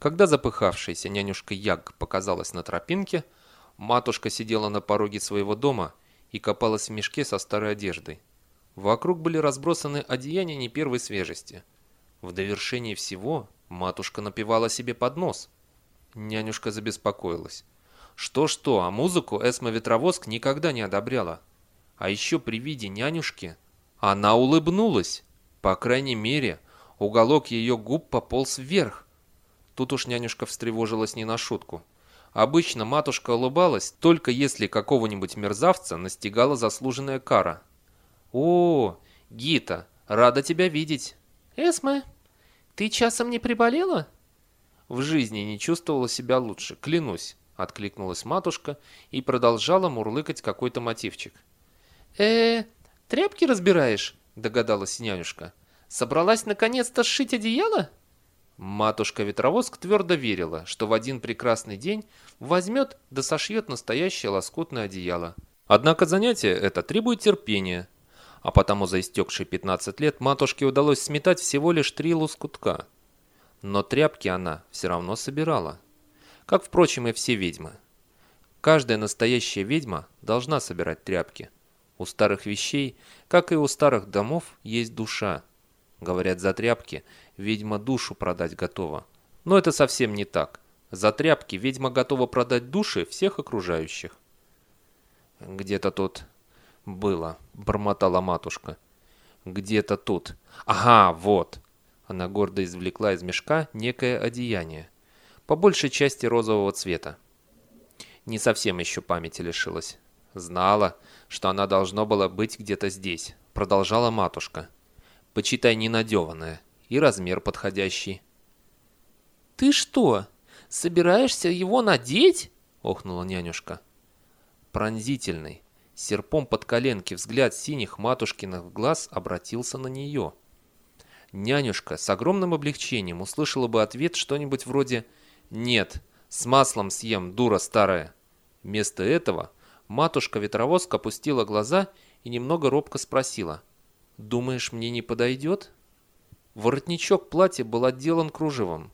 Когда запыхавшаяся нянюшка Яг показалась на тропинке, матушка сидела на пороге своего дома и копалась в мешке со старой одеждой. Вокруг были разбросаны одеяния не первой свежести. В довершении всего матушка напевала себе под нос. Нянюшка забеспокоилась. Что-что, а музыку Эсма Ветровоск никогда не одобряла. А еще при виде нянюшки она улыбнулась. По крайней мере, уголок ее губ пополз вверх. Тут уж нянюшка встревожилась не на шутку. Обычно матушка улыбалась, только если какого-нибудь мерзавца настигала заслуженная кара. «О, Гита, рада тебя видеть!» «Эсме, ты часом не приболела?» «В жизни не чувствовала себя лучше, клянусь», — откликнулась матушка и продолжала мурлыкать какой-то мотивчик. э тряпки разбираешь?» — догадалась нянюшка. «Собралась наконец-то сшить одеяло?» Матушка-ветровоск твердо верила, что в один прекрасный день возьмет да сошьет настоящее лоскутное одеяло. Однако занятие это требует терпения, а потому за истекшие 15 лет матушке удалось сметать всего лишь три лоскутка. Но тряпки она все равно собирала, как, впрочем, и все ведьмы. Каждая настоящая ведьма должна собирать тряпки. У старых вещей, как и у старых домов, есть душа. Говорят, за тряпки ведьма душу продать готова. Но это совсем не так. За тряпки ведьма готова продать души всех окружающих. Где-то тут было, бормотала матушка. Где-то тут. Ага, вот. Она гордо извлекла из мешка некое одеяние. По большей части розового цвета. Не совсем еще памяти лишилась. Знала, что она должно было быть где-то здесь. Продолжала матушка. Почитай ненадеванное. И размер подходящий. «Ты что, собираешься его надеть?» — охнула нянюшка. Пронзительный, серпом под коленки взгляд синих матушкиных глаз обратился на нее. Нянюшка с огромным облегчением услышала бы ответ что-нибудь вроде «Нет, с маслом съем, дура старая». Вместо этого матушка-ветровозка опустила глаза и немного робко спросила «Думаешь, мне не подойдет?» Воротничок платья был отделан кружевом.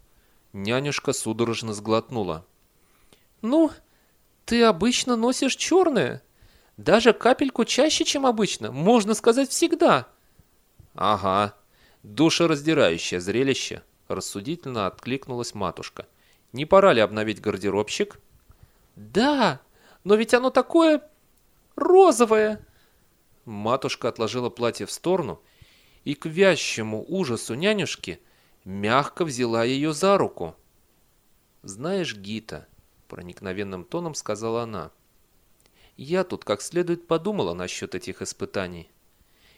Нянюшка судорожно сглотнула. «Ну, ты обычно носишь черное. Даже капельку чаще, чем обычно. Можно сказать, всегда». «Ага, душераздирающее зрелище», – рассудительно откликнулась матушка. «Не пора ли обновить гардеробщик?» «Да, но ведь оно такое розовое!» Матушка отложила платье в сторону и к вящему ужасу нянюшки мягко взяла ее за руку. «Знаешь, Гита», — проникновенным тоном сказала она, — «я тут как следует подумала насчет этих испытаний.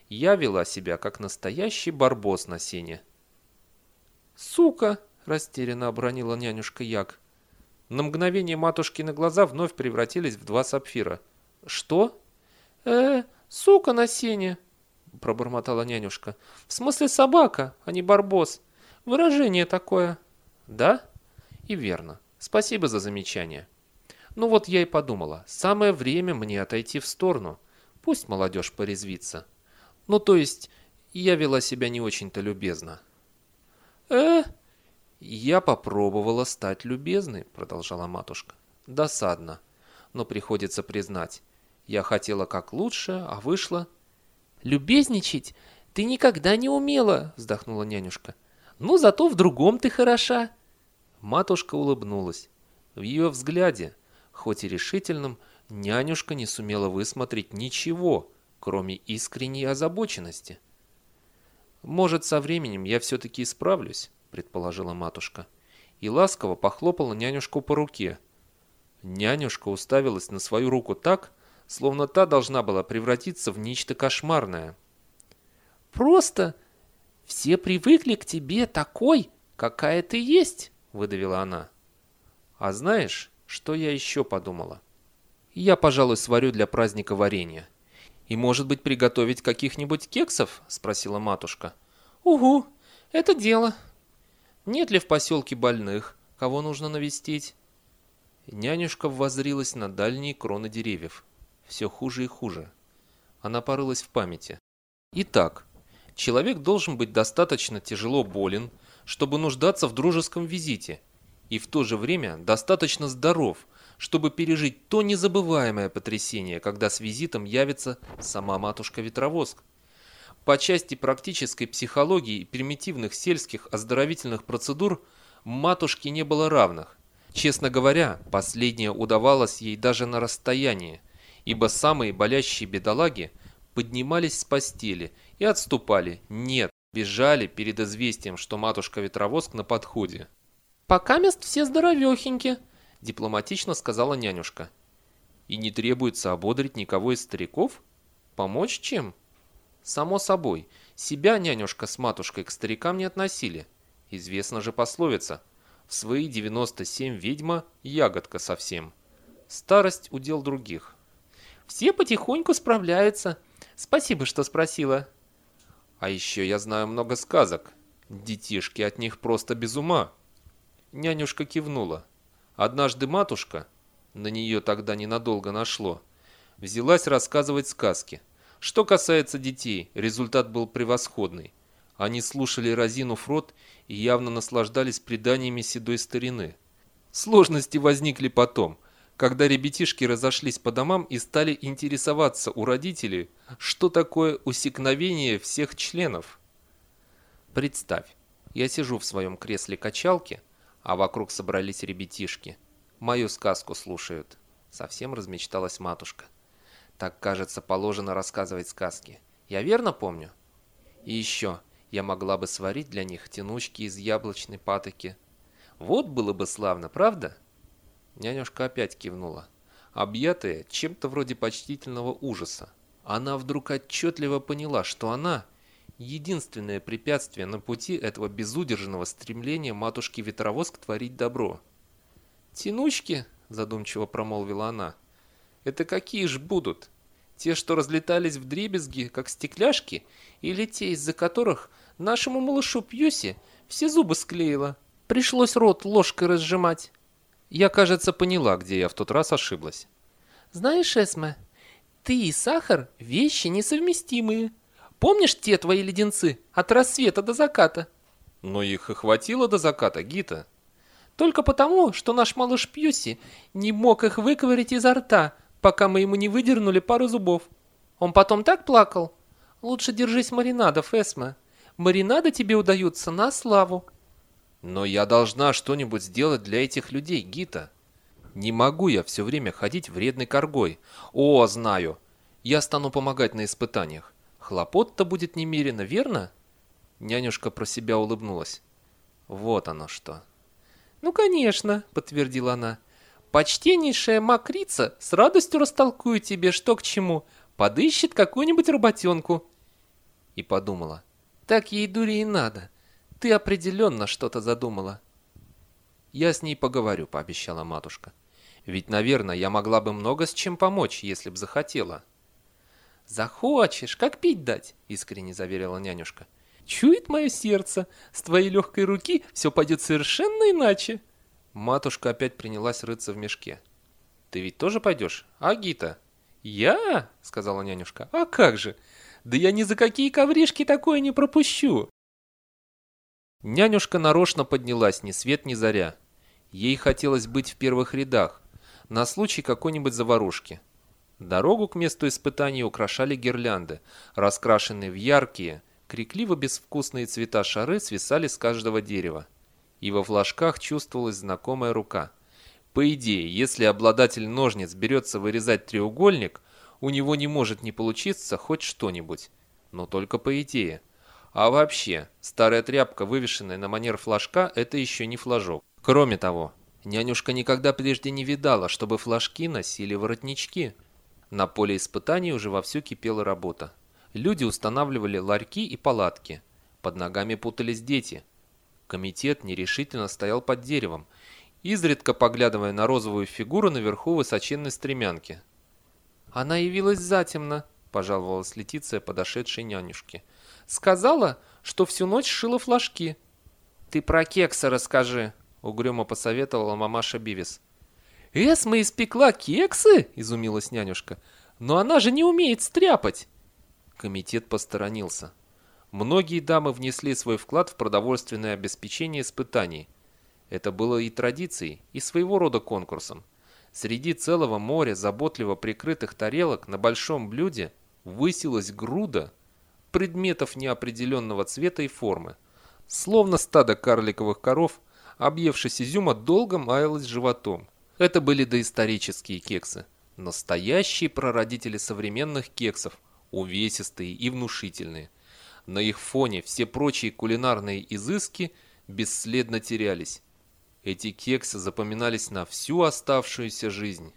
Я вела себя как настоящий барбос на сене». «Сука!» — растерянно обронила нянюшка Як. На мгновение матушкины глаза вновь превратились в два сапфира. «Что?» «Э, сука на сене!» — пробормотала нянюшка. «В смысле собака, а не барбос. Выражение такое». «Да? И верно. Спасибо за замечание. Ну вот я и подумала, самое время мне отойти в сторону. Пусть молодежь порезвится. Ну то есть, я вела себя не очень-то любезно». «Э?» «Я попробовала стать любезной», — продолжала матушка. «Досадно. Но приходится признать, я хотела как лучше, а вышло...» «Любезничать ты никогда не умела», — вздохнула нянюшка. «Ну, зато в другом ты хороша». Матушка улыбнулась. В ее взгляде, хоть и решительном, нянюшка не сумела высмотреть ничего, кроме искренней озабоченности. «Может, со временем я все-таки исправлюсь», — предположила матушка. И ласково похлопала нянюшку по руке. Нянюшка уставилась на свою руку так, словно та должна была превратиться в нечто кошмарное. «Просто все привыкли к тебе такой, какая ты есть», — выдавила она. «А знаешь, что я еще подумала? Я, пожалуй, сварю для праздника варенье. И, может быть, приготовить каких-нибудь кексов?» — спросила матушка. «Угу, это дело». «Нет ли в поселке больных, кого нужно навестить?» Нянюшка воззрилась на дальние кроны деревьев все хуже и хуже. Она порылась в памяти. Итак, человек должен быть достаточно тяжело болен, чтобы нуждаться в дружеском визите, и в то же время достаточно здоров, чтобы пережить то незабываемое потрясение, когда с визитом явится сама матушка-ветровоск. По части практической психологии и примитивных сельских оздоровительных процедур матушке не было равных. Честно говоря, последнее удавалось ей даже на расстоянии, ибо самые болящие бедолаги поднимались с постели и отступали, нет, бежали перед известием, что матушка-ветровоск на подходе. «Пока мест все здоровехеньки», – дипломатично сказала нянюшка. «И не требуется ободрить никого из стариков? Помочь чем?» «Само собой, себя нянюшка с матушкой к старикам не относили. Известна же пословица. В свои 97 ведьма – ягодка совсем. Старость – удел других». «Все потихоньку справляются. Спасибо, что спросила». «А еще я знаю много сказок. Детишки от них просто без ума». Нянюшка кивнула. Однажды матушка, на нее тогда ненадолго нашло, взялась рассказывать сказки. Что касается детей, результат был превосходный. Они слушали разинув рот и явно наслаждались преданиями седой старины. Сложности возникли потом, когда ребятишки разошлись по домам и стали интересоваться у родителей, что такое усекновение всех членов. Представь, я сижу в своем кресле качалки, а вокруг собрались ребятишки. Мою сказку слушают. Совсем размечталась матушка. Так, кажется, положено рассказывать сказки. Я верно помню? И еще, я могла бы сварить для них тянучки из яблочной патоки. Вот было бы славно, правда? Нянюшка опять кивнула. Объятая чем-то вроде почтительного ужаса. Она вдруг отчетливо поняла, что она единственное препятствие на пути этого безудержного стремления матушки Ветровоск творить добро. «Тянучки?» – задумчиво промолвила она. «Это какие ж будут? Те, что разлетались в дребезги, как стекляшки, или те, из-за которых нашему малышу Пьюси все зубы склеило? Пришлось рот ложкой разжимать». Я, кажется, поняла, где я в тот раз ошиблась. «Знаешь, Эсме, ты и сахар – вещи несовместимые», Помнишь те твои леденцы от рассвета до заката? Но их и хватило до заката, Гита. Только потому, что наш малыш Пьюси не мог их выковырять изо рта, пока мы ему не выдернули пару зубов. Он потом так плакал. Лучше держись маринадов, Эсма. Маринады тебе удаются на славу. Но я должна что-нибудь сделать для этих людей, Гита. Не могу я все время ходить вредной коргой. О, знаю. Я стану помогать на испытаниях. Хлопот-то будет немерено, верно? Нянюшка про себя улыбнулась. Вот оно что. Ну, конечно, подтвердила она. Почтеннейшая макрица с радостью растолкует тебе, что к чему. Подыщет какую-нибудь работенку. И подумала. Так ей дури и надо. Ты определенно что-то задумала. Я с ней поговорю, пообещала матушка. Ведь, наверное, я могла бы много с чем помочь, если б захотела. «Захочешь, как пить дать?» – искренне заверила нянюшка. «Чует мое сердце, с твоей легкой руки все пойдет совершенно иначе». Матушка опять принялась рыться в мешке. «Ты ведь тоже пойдешь, а Гита?» «Я?» – сказала нянюшка. «А как же? Да я ни за какие ковришки такое не пропущу!» Нянюшка нарочно поднялась ни свет ни заря. Ей хотелось быть в первых рядах, на случай какой-нибудь заварушки. Дорогу к месту испытаний украшали гирлянды, раскрашенные в яркие, крикливо-безвкусные цвета шары свисали с каждого дерева. И во флажках чувствовалась знакомая рука. По идее, если обладатель ножниц берется вырезать треугольник, у него не может не получиться хоть что-нибудь. Но только по идее. А вообще, старая тряпка, вывешенная на манер флажка, это еще не флажок. Кроме того, нянюшка никогда прежде не видала, чтобы флажки носили воротнички. На поле испытаний уже вовсю кипела работа. Люди устанавливали ларьки и палатки. Под ногами путались дети. Комитет нерешительно стоял под деревом, изредка поглядывая на розовую фигуру наверху высоченной стремянки. «Она явилась затемно», – пожаловалась Летиция подошедшей нянюшке. «Сказала, что всю ночь шила флажки». «Ты про кекса расскажи», – угрюмо посоветовала мамаша Бивис. «Эсма испекла кексы?» – изумилась нянюшка. «Но она же не умеет стряпать!» Комитет посторонился. Многие дамы внесли свой вклад в продовольственное обеспечение испытаний. Это было и традицией, и своего рода конкурсом. Среди целого моря заботливо прикрытых тарелок на большом блюде высилась груда предметов неопределенного цвета и формы. Словно стадо карликовых коров, объевшись изюма, долго маялось животом. Это были доисторические кексы. Настоящие прародители современных кексов, увесистые и внушительные. На их фоне все прочие кулинарные изыски бесследно терялись. Эти кексы запоминались на всю оставшуюся жизнь.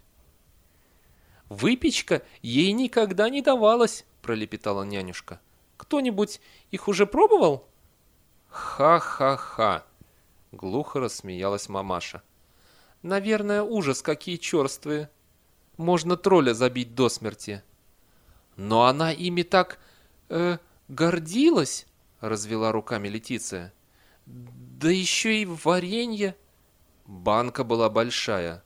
«Выпечка ей никогда не давалась», – пролепетала нянюшка. «Кто-нибудь их уже пробовал?» «Ха-ха-ха!» – глухо рассмеялась мамаша. «Наверное, ужас какие черствые. Можно тролля забить до смерти». «Но она ими так... э гордилась?» – развела руками Летиция. «Да еще и варенье!» Банка была большая.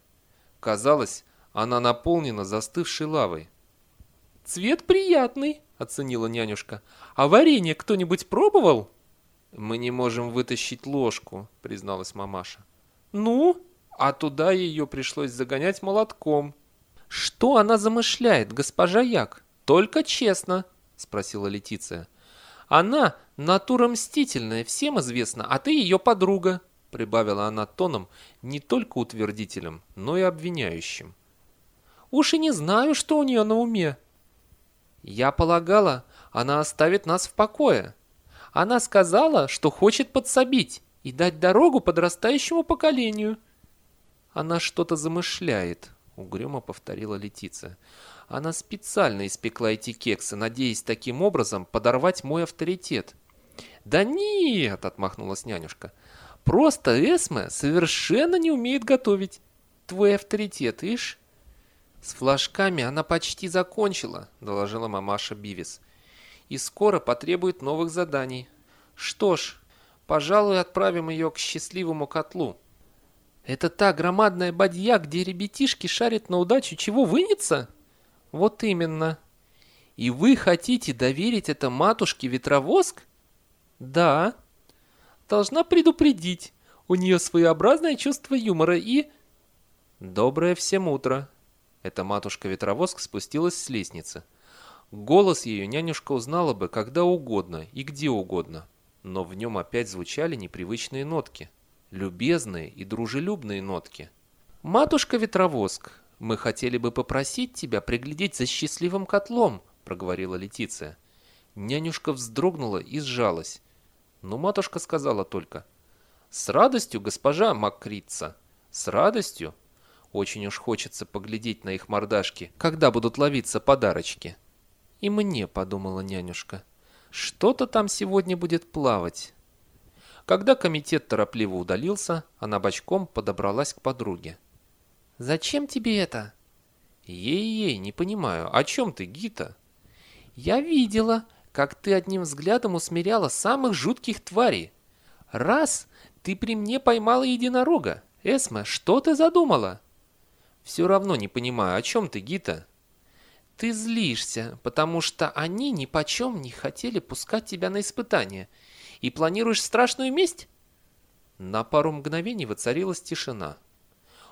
Казалось, она наполнена застывшей лавой. «Цвет приятный», — оценила нянюшка. «А варенье кто-нибудь пробовал?» «Мы не можем вытащить ложку», — призналась мамаша. «Ну?» А туда ее пришлось загонять молотком. «Что она замышляет, госпожа Як? Только честно», — спросила Летиция. «Она натура мстительная, всем известно, а ты ее подруга прибавила она тоном не только утвердительным, но и обвиняющим. «Уж и не знаю, что у нее на уме». «Я полагала, она оставит нас в покое. Она сказала, что хочет подсобить и дать дорогу подрастающему поколению». «Она что-то замышляет», — угрюмо повторила Летиция. «Она специально испекла эти кексы, надеясь таким образом подорвать мой авторитет». «Да нет!» — отмахнулась нянюшка. Просто Эсме совершенно не умеет готовить. Твой авторитет, ишь? С флажками она почти закончила, доложила мамаша Бивис. И скоро потребует новых заданий. Что ж, пожалуй, отправим ее к счастливому котлу. Это та громадная бадья, где ребятишки шарят на удачу, чего вынется? Вот именно. И вы хотите доверить это матушке ветровоск? Да должна предупредить. У нее своеобразное чувство юмора и... Доброе всем утро. Эта матушка-ветровоск спустилась с лестницы. Голос ее нянюшка узнала бы когда угодно и где угодно, но в нем опять звучали непривычные нотки. Любезные и дружелюбные нотки. «Матушка-ветровоск, мы хотели бы попросить тебя приглядеть за счастливым котлом», проговорила Летиция. Нянюшка вздрогнула и сжалась. Но матушка сказала только «С радостью, госпожа Макрица, с радостью. Очень уж хочется поглядеть на их мордашки, когда будут ловиться подарочки». «И мне», — подумала нянюшка, — «что-то там сегодня будет плавать». Когда комитет торопливо удалился, она бочком подобралась к подруге. «Зачем тебе это?» «Ей-ей, не понимаю, о чем ты, Гита?» «Я видела как ты одним взглядом усмиряла самых жутких тварей. Раз, ты при мне поймала единорога. Эсма, что ты задумала? Все равно не понимаю, о чем ты, Гита? Ты злишься, потому что они ни почем не хотели пускать тебя на испытание. И планируешь страшную месть? На пару мгновений воцарилась тишина.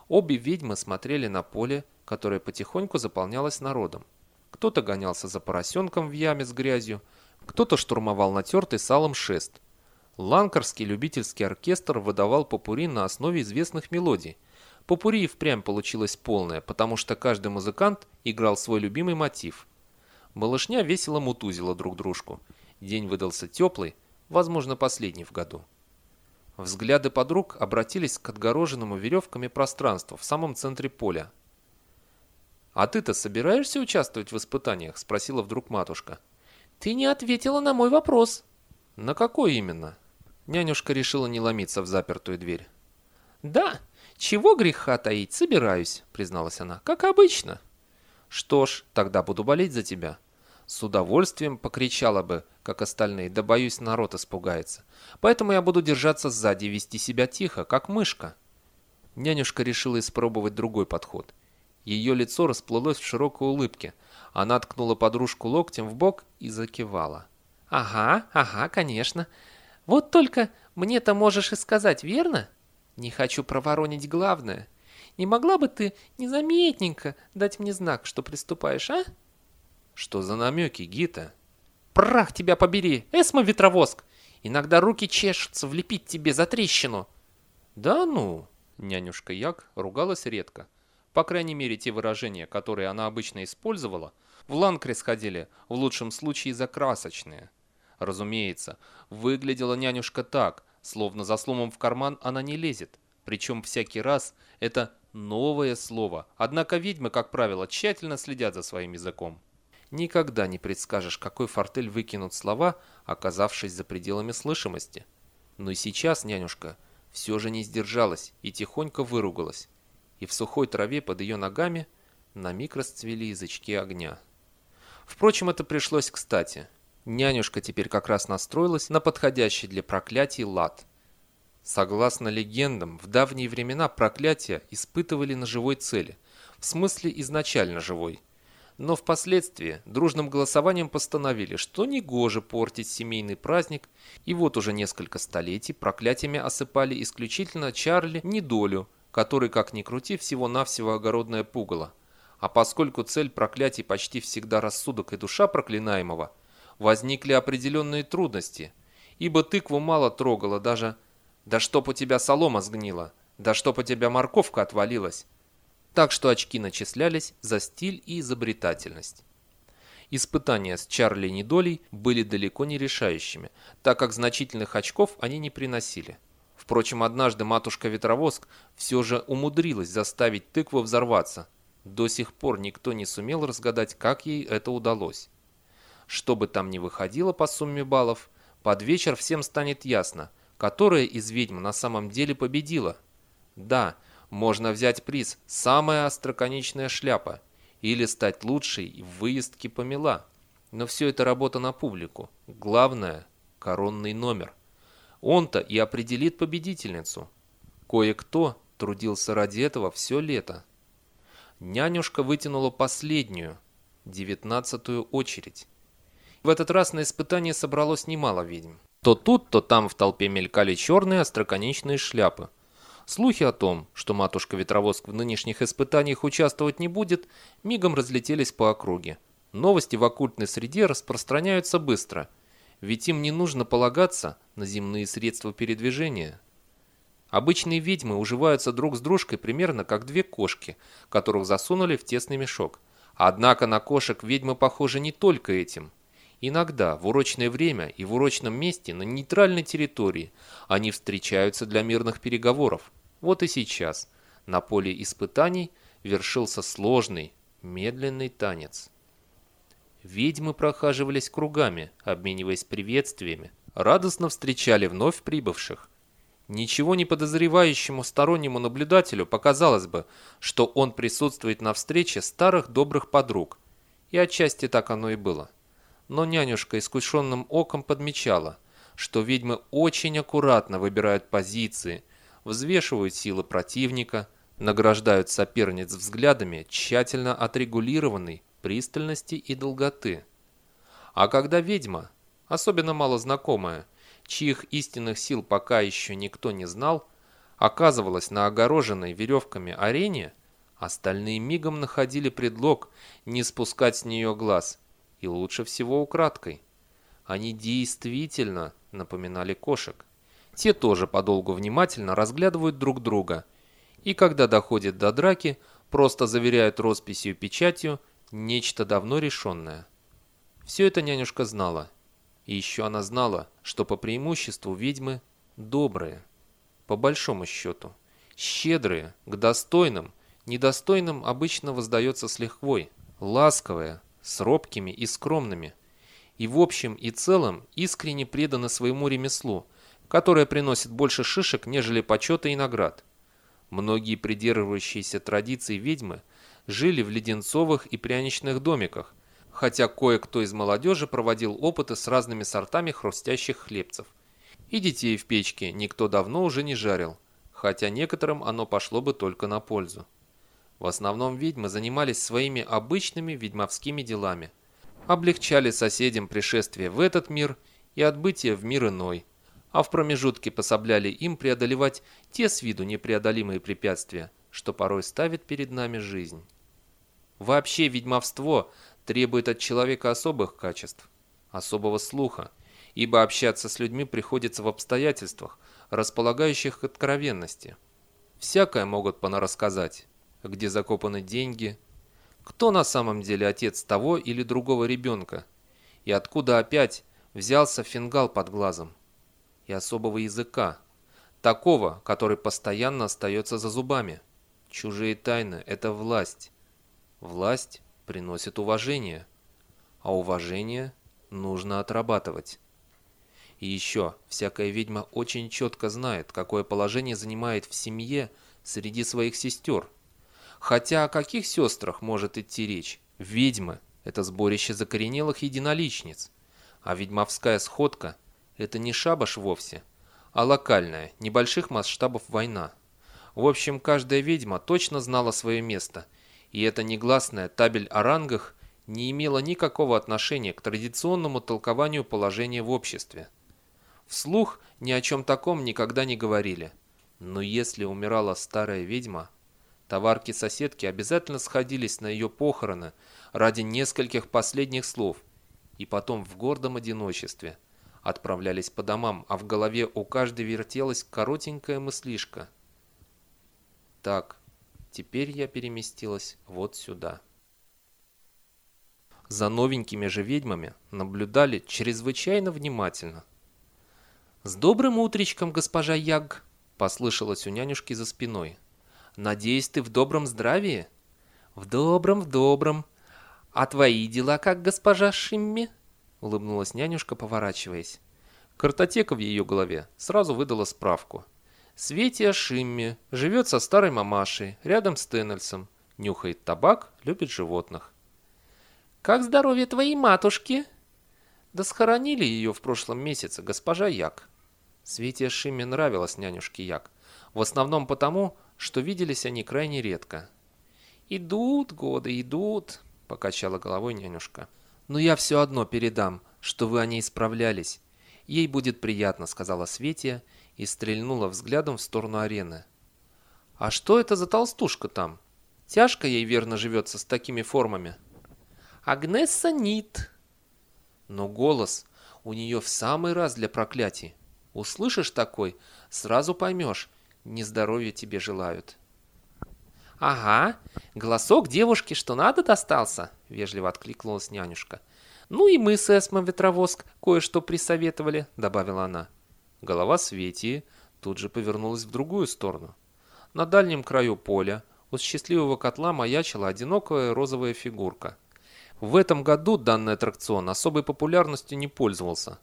Обе ведьмы смотрели на поле, которое потихоньку заполнялось народом. Кто-то гонялся за поросенком в яме с грязью, кто-то штурмовал натертый салом шест. Ланкарский любительский оркестр выдавал попури на основе известных мелодий. Попури и впрямь получилось полное, потому что каждый музыкант играл свой любимый мотив. Малышня весело мутузила друг дружку. День выдался теплый, возможно, последний в году. Взгляды подруг обратились к отгороженному веревками пространству в самом центре поля. «А ты-то собираешься участвовать в испытаниях?» – спросила вдруг матушка. «Ты не ответила на мой вопрос». «На какой именно?» Нянюшка решила не ломиться в запертую дверь. «Да, чего греха таить, собираюсь», — призналась она, — «как обычно». «Что ж, тогда буду болеть за тебя». С удовольствием покричала бы, как остальные, да боюсь, народ испугается. Поэтому я буду держаться сзади и вести себя тихо, как мышка. Нянюшка решила испробовать другой подход. Ее лицо расплылось в широкой улыбке, она ткнула подружку локтем в бок и закивала. «Ага, ага, конечно. Вот только мне-то можешь и сказать, верно? Не хочу проворонить главное. Не могла бы ты незаметненько дать мне знак, что приступаешь, а? Что за намеки, Гита? Прах тебя побери, Эсма Ветровоск! Иногда руки чешутся влепить тебе за трещину. Да ну, нянюшка Як ругалась редко. По крайней мере, те выражения, которые она обычно использовала, в Ланкре сходили в лучшем случае за красочные. Разумеется, выглядела нянюшка так, словно за сломом в карман она не лезет. Причем всякий раз это новое слово. Однако ведьмы, как правило, тщательно следят за своим языком. Никогда не предскажешь, какой фортель выкинут слова, оказавшись за пределами слышимости. Но и сейчас нянюшка все же не сдержалась и тихонько выругалась. И в сухой траве под ее ногами на миг расцвели язычки огня. Впрочем, это пришлось кстати. Нянюшка теперь как раз настроилась на подходящий для проклятий лад. Согласно легендам, в давние времена проклятия испытывали на живой цели, в смысле изначально живой – но впоследствии дружным голосованием постановили, что негоже портить семейный праздник, и вот уже несколько столетий проклятиями осыпали исключительно Чарли недолю, который, как ни крути, всего-навсего огородное пугало. А поскольку цель проклятий почти всегда рассудок и душа проклинаемого, возникли определенные трудности, ибо тыкву мало трогало даже «да чтоб у тебя солома сгнила», «да чтоб у тебя морковка отвалилась», так что очки начислялись за стиль и изобретательность. Испытания с Чарли Недолей были далеко не решающими, так как значительных очков они не приносили. Впрочем, однажды матушка-ветровоск все же умудрилась заставить тыкву взорваться. До сих пор никто не сумел разгадать, как ей это удалось. Что бы там ни выходило по сумме баллов, под вечер всем станет ясно, которая из ведьм на самом деле победила. Да, можно взять приз «Самая остроконечная шляпа» или стать лучшей в выездке помела. Но все это работа на публику. Главное – коронный номер. Он-то и определит победительницу. Кое-кто трудился ради этого все лето. Нянюшка вытянула последнюю, девятнадцатую очередь. В этот раз на испытание собралось немало ведьм. То тут, то там в толпе мелькали черные остроконечные шляпы – Слухи о том, что матушка Ветровоск в нынешних испытаниях участвовать не будет, мигом разлетелись по округе. Новости в оккультной среде распространяются быстро, ведь им не нужно полагаться на земные средства передвижения. Обычные ведьмы уживаются друг с дружкой примерно как две кошки, которых засунули в тесный мешок. Однако на кошек ведьмы похожи не только этим – Иногда, в урочное время и в урочном месте на нейтральной территории они встречаются для мирных переговоров. Вот и сейчас на поле испытаний вершился сложный, медленный танец. Ведьмы прохаживались кругами, обмениваясь приветствиями, радостно встречали вновь прибывших. Ничего не подозревающему стороннему наблюдателю показалось бы, что он присутствует на встрече старых добрых подруг. И отчасти так оно и было но нянюшка искушенным оком подмечала, что ведьмы очень аккуратно выбирают позиции, взвешивают силы противника, награждают соперниц взглядами тщательно отрегулированной пристальности и долготы. А когда ведьма, особенно малознакомая, чьих истинных сил пока еще никто не знал, оказывалась на огороженной веревками арене, остальные мигом находили предлог не спускать с нее глаз – и лучше всего украдкой. Они действительно напоминали кошек. Те тоже подолгу внимательно разглядывают друг друга. И когда доходит до драки, просто заверяют росписью печатью нечто давно решенное. Все это нянюшка знала. И еще она знала, что по преимуществу ведьмы добрые. По большому счету. Щедрые, к достойным, недостойным обычно воздается с лихвой. Ласковые, с робкими и скромными, и в общем и целом искренне преданы своему ремеслу, которое приносит больше шишек, нежели почета и наград. Многие придерживающиеся традиций ведьмы жили в леденцовых и пряничных домиках, хотя кое-кто из молодежи проводил опыты с разными сортами хрустящих хлебцев. И детей в печке никто давно уже не жарил, хотя некоторым оно пошло бы только на пользу. В основном ведьмы занимались своими обычными ведьмовскими делами. Облегчали соседям пришествие в этот мир и отбытие в мир иной. а в промежутке пособляли им преодолевать те с виду непреодолимые препятствия, что порой ставит перед нами жизнь. Вообще ведьмовство требует от человека особых качеств, особого слуха, ибо общаться с людьми приходится в обстоятельствах, располагающих к откровенности. Всякое могут понарассказать, где закопаны деньги, кто на самом деле отец того или другого ребенка, и откуда опять взялся фингал под глазом, и особого языка, такого, который постоянно остается за зубами. Чужие тайны – это власть. Власть приносит уважение, а уважение нужно отрабатывать. И еще, всякая ведьма очень четко знает, какое положение занимает в семье среди своих сестер. Хотя о каких сестрах может идти речь? Ведьмы – это сборище закоренелых единоличниц. А ведьмовская сходка – это не шабаш вовсе, а локальная, небольших масштабов война. В общем, каждая ведьма точно знала свое место, и эта негласная табель о рангах не имела никакого отношения к традиционному толкованию положения в обществе. Вслух ни о чем таком никогда не говорили. Но если умирала старая ведьма, товарки-соседки обязательно сходились на ее похороны ради нескольких последних слов и потом в гордом одиночестве отправлялись по домам, а в голове у каждой вертелась коротенькая мыслишка. Так, теперь я переместилась вот сюда. За новенькими же ведьмами наблюдали чрезвычайно внимательно – «С добрым утречком, госпожа Яг!» – послышалось у нянюшки за спиной. «Надеюсь, ты в добром здравии?» «В добром, в добром. А твои дела как, госпожа Шимми?» – улыбнулась нянюшка, поворачиваясь. Картотека в ее голове сразу выдала справку. Светия Шимми живет со старой мамашей, рядом с Теннельсом, нюхает табак, любит животных. «Как здоровье твоей матушки?» «Да схоронили ее в прошлом месяце, госпожа Як», Свете Шиме нравилась нянюшке Як. В основном потому, что виделись они крайне редко. «Идут годы, идут», — покачала головой нянюшка. «Но я все одно передам, что вы о ней справлялись. Ей будет приятно», — сказала Свете и стрельнула взглядом в сторону арены. «А что это за толстушка там? Тяжко ей верно живется с такими формами». «Агнесса Нит». Но голос у нее в самый раз для проклятий. Услышишь такой, сразу поймешь, нездоровья тебе желают. «Ага, голосок девушки что надо достался», — вежливо откликнулась нянюшка. «Ну и мы с Эсмо Ветровоск кое-что присоветовали», — добавила она. Голова Светии тут же повернулась в другую сторону. На дальнем краю поля у счастливого котла маячила одинокая розовая фигурка. В этом году данный аттракцион особой популярностью не пользовался.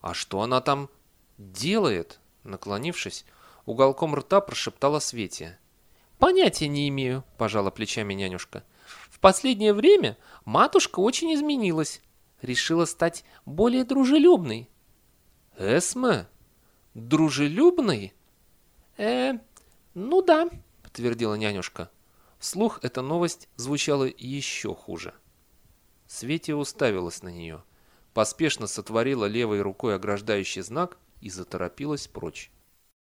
«А что она там делает?» Наклонившись, уголком рта прошептала Свете. «Понятия не имею», – пожала плечами нянюшка. «В последнее время матушка очень изменилась. Решила стать более дружелюбной». «Эсме? Дружелюбной?» «Э, ну да», – подтвердила нянюшка. Вслух эта новость звучала еще хуже. Свете уставилась на нее, поспешно сотворила левой рукой ограждающий знак и заторопилась прочь.